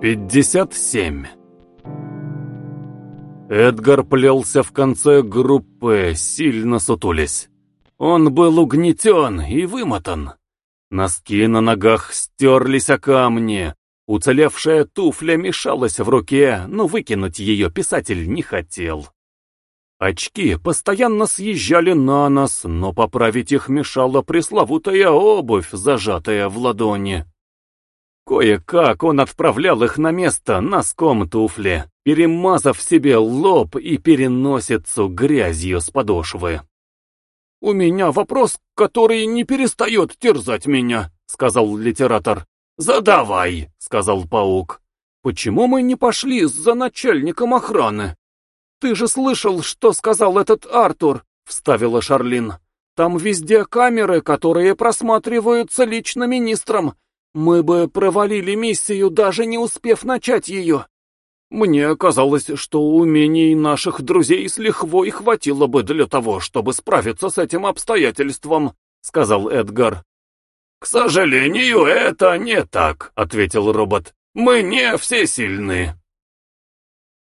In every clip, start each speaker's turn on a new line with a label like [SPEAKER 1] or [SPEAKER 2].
[SPEAKER 1] 57 Эдгар плелся в конце группы, сильно сутулясь. Он был угнетен и вымотан. Носки на ногах стерлись о камни. Уцелевшая туфля мешалась в руке, но выкинуть ее писатель не хотел. Очки постоянно съезжали на нос, но поправить их мешала пресловутая обувь, зажатая в ладони. Кое-как он отправлял их на место носком туфли, перемазав себе лоб и переносицу грязью с подошвы. «У меня вопрос, который не перестает терзать меня», — сказал литератор. «Задавай», — сказал паук. «Почему мы не пошли за начальником охраны?» «Ты же слышал, что сказал этот Артур», — вставила Шарлин. «Там везде камеры, которые просматриваются лично министром. Мы бы провалили миссию, даже не успев начать ее». «Мне казалось, что умений наших друзей с лихвой хватило бы для того, чтобы справиться с этим обстоятельством», — сказал Эдгар. «К сожалению, это не так», — ответил робот. «Мы не все сильны».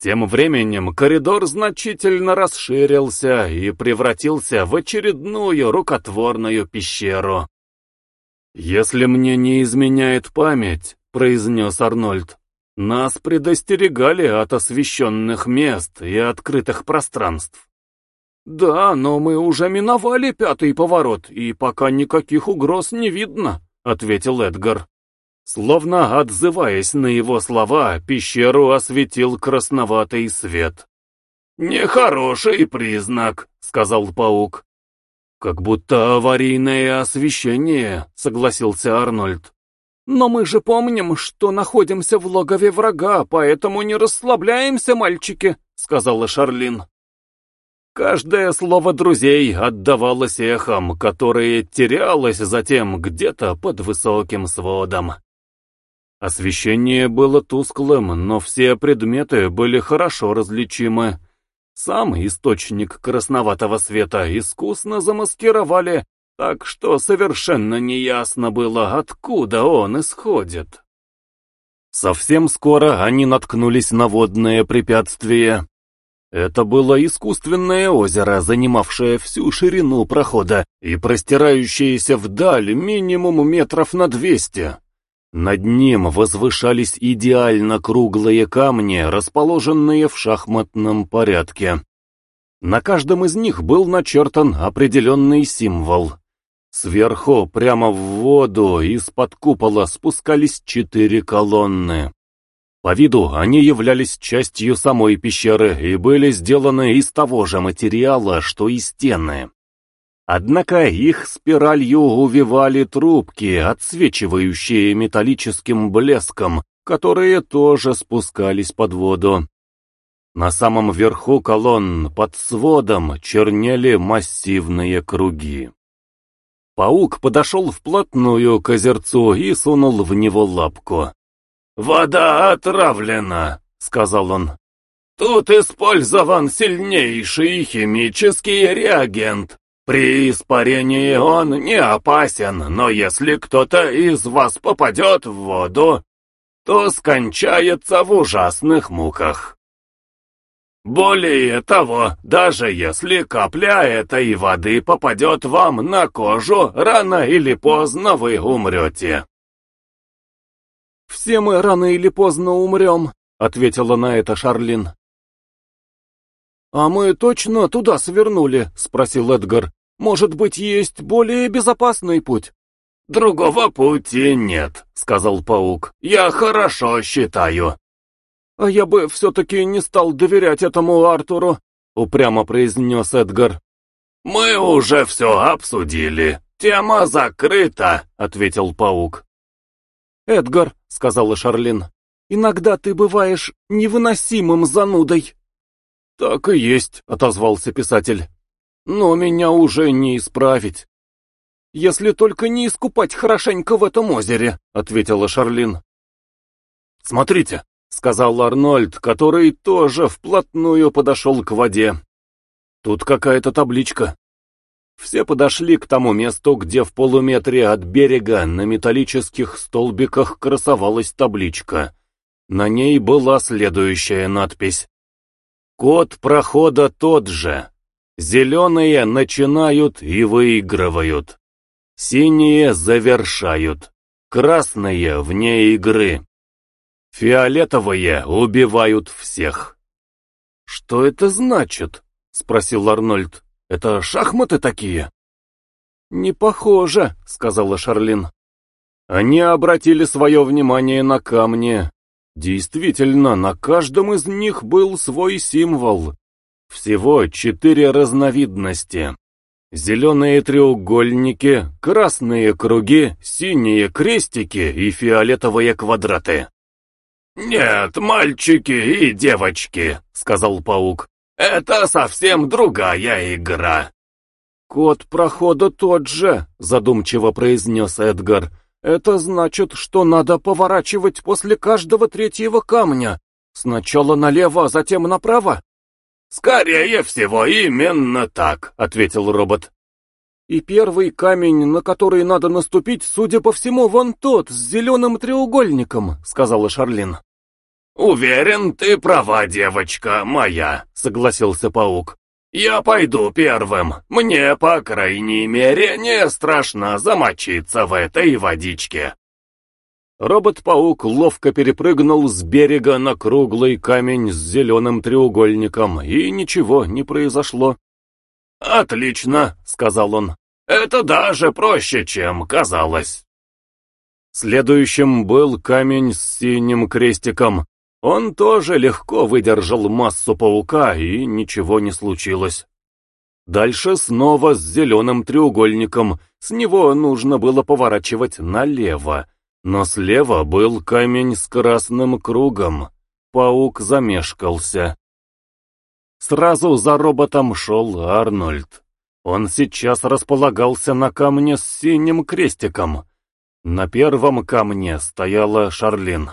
[SPEAKER 1] Тем временем коридор значительно расширился и превратился в очередную рукотворную пещеру. «Если мне не изменяет память», — произнес Арнольд, — «нас предостерегали от освещенных мест и открытых пространств». «Да, но мы уже миновали пятый поворот, и пока никаких угроз не видно», — ответил Эдгар. Словно отзываясь на его слова, пещеру осветил красноватый свет. «Нехороший признак», — сказал паук. «Как будто аварийное освещение», — согласился Арнольд. «Но мы же помним, что находимся в логове врага, поэтому не расслабляемся, мальчики», — сказала Шарлин. Каждое слово друзей отдавалось эхом, которое терялось затем где-то под высоким сводом. Освещение было тусклым, но все предметы были хорошо различимы. Сам источник красноватого света искусно замаскировали, так что совершенно неясно было, откуда он исходит. Совсем скоро они наткнулись на водное препятствие. Это было искусственное озеро, занимавшее всю ширину прохода и простирающееся вдаль минимум метров на двести. Над ним возвышались идеально круглые камни, расположенные в шахматном порядке. На каждом из них был начертан определенный символ. Сверху, прямо в воду, из-под купола спускались четыре колонны. По виду они являлись частью самой пещеры и были сделаны из того же материала, что и стены. Однако их спиралью увивали трубки, отсвечивающие металлическим блеском, которые тоже спускались под воду. На самом верху колонн под сводом чернели массивные круги. Паук подошел вплотную к озерцу и сунул в него лапку. «Вода отравлена», — сказал он. «Тут использован сильнейший химический реагент. При испарении он не опасен, но если кто-то из вас попадет в воду, то скончается в ужасных муках. Более того, даже если капля этой воды попадет вам на кожу, рано или поздно вы умрете. «Все мы рано или поздно умрем», — ответила на это Шарлин. «А мы точно туда свернули?» — спросил Эдгар. Может быть, есть более безопасный путь?» «Другого пути нет», — сказал паук. «Я хорошо считаю». «А я бы все-таки не стал доверять этому Артуру», — упрямо произнес Эдгар. «Мы уже все обсудили. Тема закрыта», — ответил паук. «Эдгар», — сказала Шарлин, — «иногда ты бываешь невыносимым занудой». «Так и есть», — отозвался писатель. Но меня уже не исправить. «Если только не искупать хорошенько в этом озере», — ответила Шарлин. «Смотрите», — сказал Арнольд, который тоже вплотную подошел к воде. «Тут какая-то табличка». Все подошли к тому месту, где в полуметре от берега на металлических столбиках красовалась табличка. На ней была следующая надпись. Код прохода тот же. Зеленые начинают и выигрывают. Синие завершают. Красные вне игры. Фиолетовые убивают всех. «Что это значит?» — спросил Арнольд. «Это шахматы такие?» «Не похоже», — сказала Шарлин. Они обратили свое внимание на камни. Действительно, на каждом из них был свой символ. Всего четыре разновидности. Зеленые треугольники, красные круги, синие крестики и фиолетовые квадраты. «Нет, мальчики и девочки», — сказал паук, — «это совсем другая игра». «Код прохода тот же», — задумчиво произнес Эдгар. Это значит, что надо поворачивать после каждого третьего камня. Сначала налево, а затем направо? «Скорее всего, именно так», — ответил робот. «И первый камень, на который надо наступить, судя по всему, вон тот, с зеленым треугольником», — сказала Шарлин. «Уверен, ты права, девочка моя», — согласился паук. «Я пойду первым. Мне, по крайней мере, не страшно замочиться в этой водичке». Робот-паук ловко перепрыгнул с берега на круглый камень с зеленым треугольником, и ничего не произошло. «Отлично», — сказал он. «Это даже проще, чем казалось». Следующим был камень с синим крестиком, он тоже легко выдержал массу паука, и ничего не случилось. Дальше снова с зеленым треугольником, с него нужно было поворачивать налево, но слева был камень с красным кругом. Паук замешкался. Сразу за роботом шел Арнольд. Он сейчас располагался на камне с синим крестиком. На первом камне стояла Шарлин.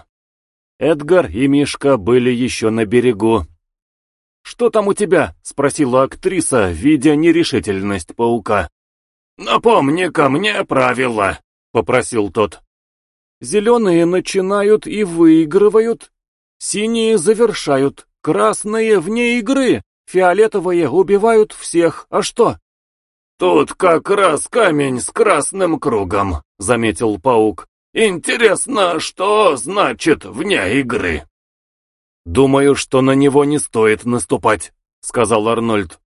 [SPEAKER 1] Эдгар и Мишка были еще на берегу. «Что там у тебя?» — спросила актриса, видя нерешительность паука. «Напомни-ка мне правила», — попросил тот. «Зеленые начинают и выигрывают, синие завершают, красные вне игры, фиолетовые убивают всех, а что?» «Тут как раз камень с красным кругом», — заметил паук. Интересно, что значит «вне игры»?» «Думаю, что на него не стоит наступать», — сказал Арнольд.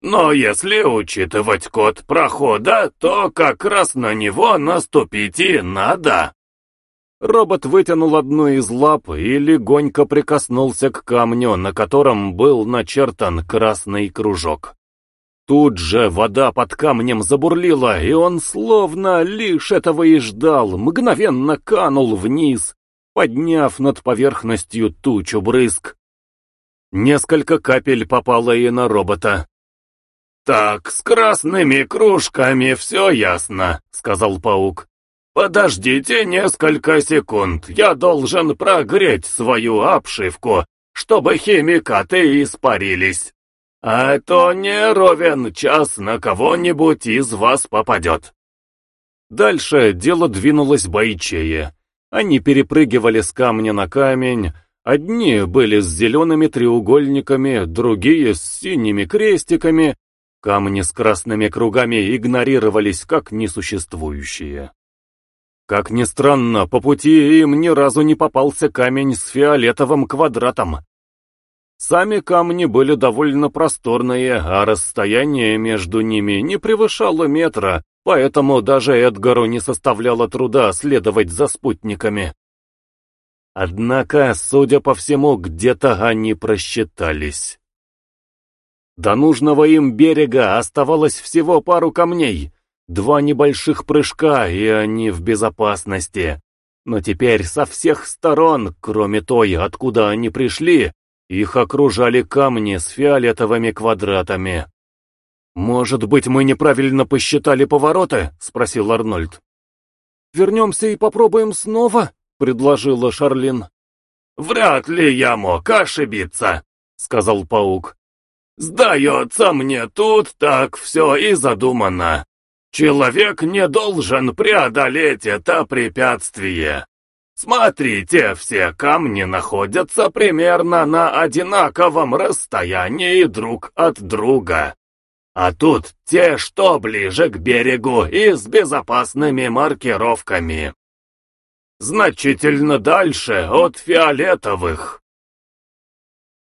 [SPEAKER 1] «Но если учитывать код прохода, то как раз на него наступить и надо». Робот вытянул одну из лап и легонько прикоснулся к камню, на котором был начертан красный кружок. Тут же вода под камнем забурлила, и он словно лишь этого и ждал, мгновенно канул вниз, подняв над поверхностью тучу брызг. Несколько капель попало и на робота. «Так, с красными кружками все ясно», — сказал паук. «Подождите несколько секунд, я должен прогреть свою обшивку, чтобы химикаты испарились». А то не ровен час на кого-нибудь из вас попадет. Дальше дело двинулось бойчее. Они перепрыгивали с камня на камень, одни были с зелеными треугольниками, другие с синими крестиками, камни с красными кругами игнорировались как несуществующие. Как ни странно, по пути им ни разу не попался камень с фиолетовым квадратом, Сами камни были довольно просторные, а расстояние между ними не превышало метра, поэтому даже Эдгару не составляло труда следовать за спутниками. Однако, судя по всему, где-то они просчитались. До нужного им берега оставалось всего пару камней, два небольших прыжка, и они в безопасности. Но теперь со всех сторон, кроме той, откуда они пришли, их окружали камни с фиолетовыми квадратами. «Может быть, мы неправильно посчитали повороты?» — спросил Арнольд. «Вернемся и попробуем снова?» — предложила Шарлин. «Вряд ли я мог ошибиться», — сказал паук. «Сдается мне, тут так все и задумано. Человек не должен преодолеть это препятствие. Смотрите, все камни находятся примерно на одинаковом расстоянии друг от друга. А тут те, что ближе к берегу и с безопасными маркировками. Значительно дальше от фиолетовых.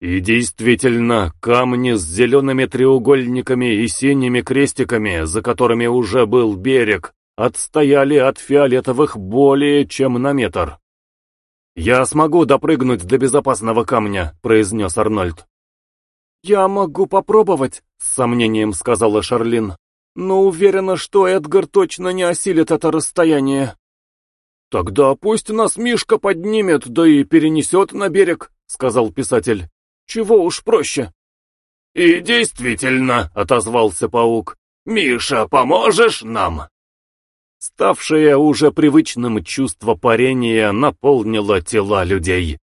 [SPEAKER 1] И действительно, камни с зелеными треугольниками и синими крестиками, за которыми уже был берег, отстояли от фиолетовых более чем на метр. «Я смогу допрыгнуть до безопасного камня», — произнес Арнольд. «Я могу попробовать», — с сомнением сказала Шарлин. «Но уверена, что Эдгар точно не осилит это расстояние». «Тогда пусть нас Мишка поднимет, да и перенесет на берег», — сказал писатель. «Чего уж проще». «И действительно», — отозвался паук, — «Миша, поможешь нам?» Ставшее уже привычным чувство парения наполнило тела людей.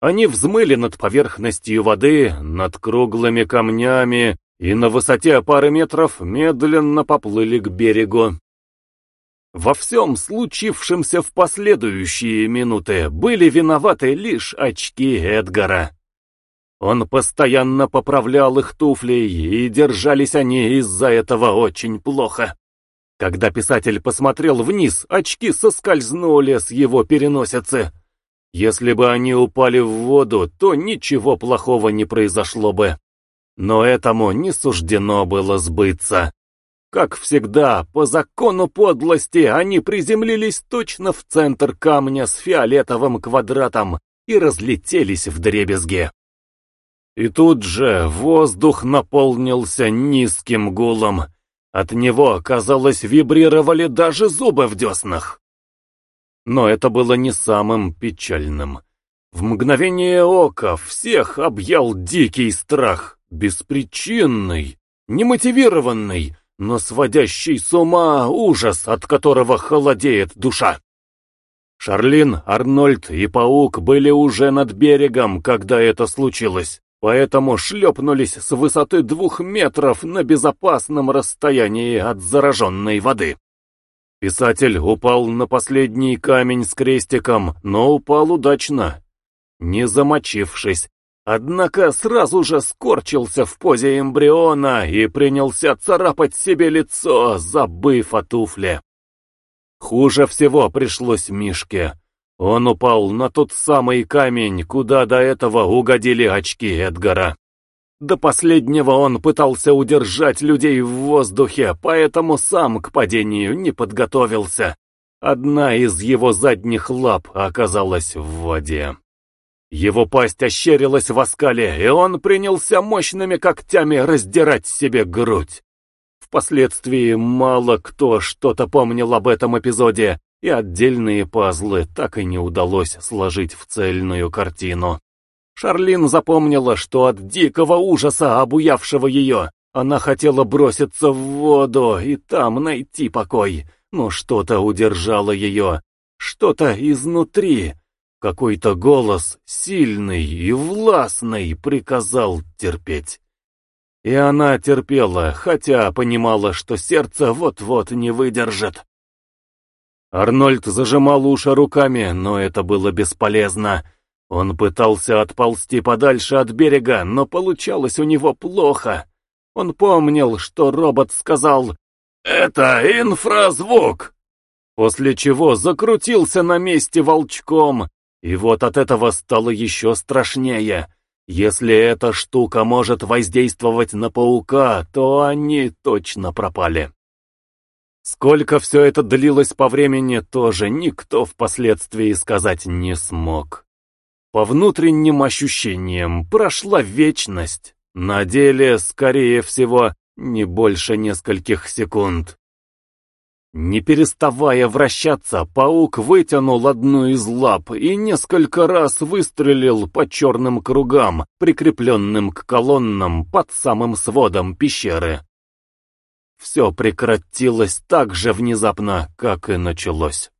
[SPEAKER 1] Они взмыли над поверхностью воды, над круглыми камнями и на высоте пары метров медленно поплыли к берегу. Во всем случившемся в последующие минуты были виноваты лишь очки Эдгара. Он постоянно поправлял их туфлей, и держались они из-за этого очень плохо. Когда писатель посмотрел вниз, очки соскользнули с его переносицы. Если бы они упали в воду, то ничего плохого не произошло бы. Но этому не суждено было сбыться. Как всегда, по закону подлости, они приземлились точно в центр камня с фиолетовым квадратом и разлетелись в дребезге. И тут же воздух наполнился низким гулом. От него, казалось, вибрировали даже зубы в деснах. Но это было не самым печальным. В мгновение ока всех объял дикий страх, беспричинный, немотивированный, но сводящий с ума ужас, от которого холодеет душа. Шарлин, Арнольд и Паук были уже над берегом, когда это случилось, поэтому шлепнулись с высоты двух метров на безопасном расстоянии от зараженной воды. Писатель упал на последний камень с крестиком, но упал удачно, не замочившись, однако сразу же скорчился в позе эмбриона и принялся царапать себе лицо, забыв о туфле. Хуже всего пришлось Мишке. Он упал на тот самый камень, куда до этого угодили очки Эдгара. До последнего он пытался удержать людей в воздухе, поэтому сам к падению не подготовился. Одна из его задних лап оказалась в воде. Его пасть ощерилась в оскале, и он принялся мощными когтями раздирать себе грудь. Впоследствии мало кто что-то помнил об этом эпизоде, и отдельные пазлы так и не удалось сложить в цельную картину. Шарлин запомнила, что от дикого ужаса, обуявшего ее, она хотела броситься в воду и там найти покой, но что-то удержало ее, что-то изнутри. Какой-то голос, сильный и властный, приказал терпеть. И она терпела, хотя понимала, что сердце вот-вот не выдержит. Арнольд зажимал уши руками, но это было бесполезно. Он пытался отползти подальше от берега, но получалось у него плохо. Он помнил, что робот сказал «Это инфразвук!» После чего закрутился на месте волчком, и вот от этого стало еще страшнее. Если эта штука может воздействовать на паука, то они точно пропали. Сколько все это длилось по времени, тоже никто впоследствии сказать не смог. По внутренним ощущениям прошла вечность, на деле, скорее всего, не больше нескольких секунд. Не переставая вращаться, паук вытянул одну из лап и несколько раз выстрелил по черным кругам, прикрепленным к колоннам под самым сводом пещеры. Все прекратилось так же внезапно, как и началось.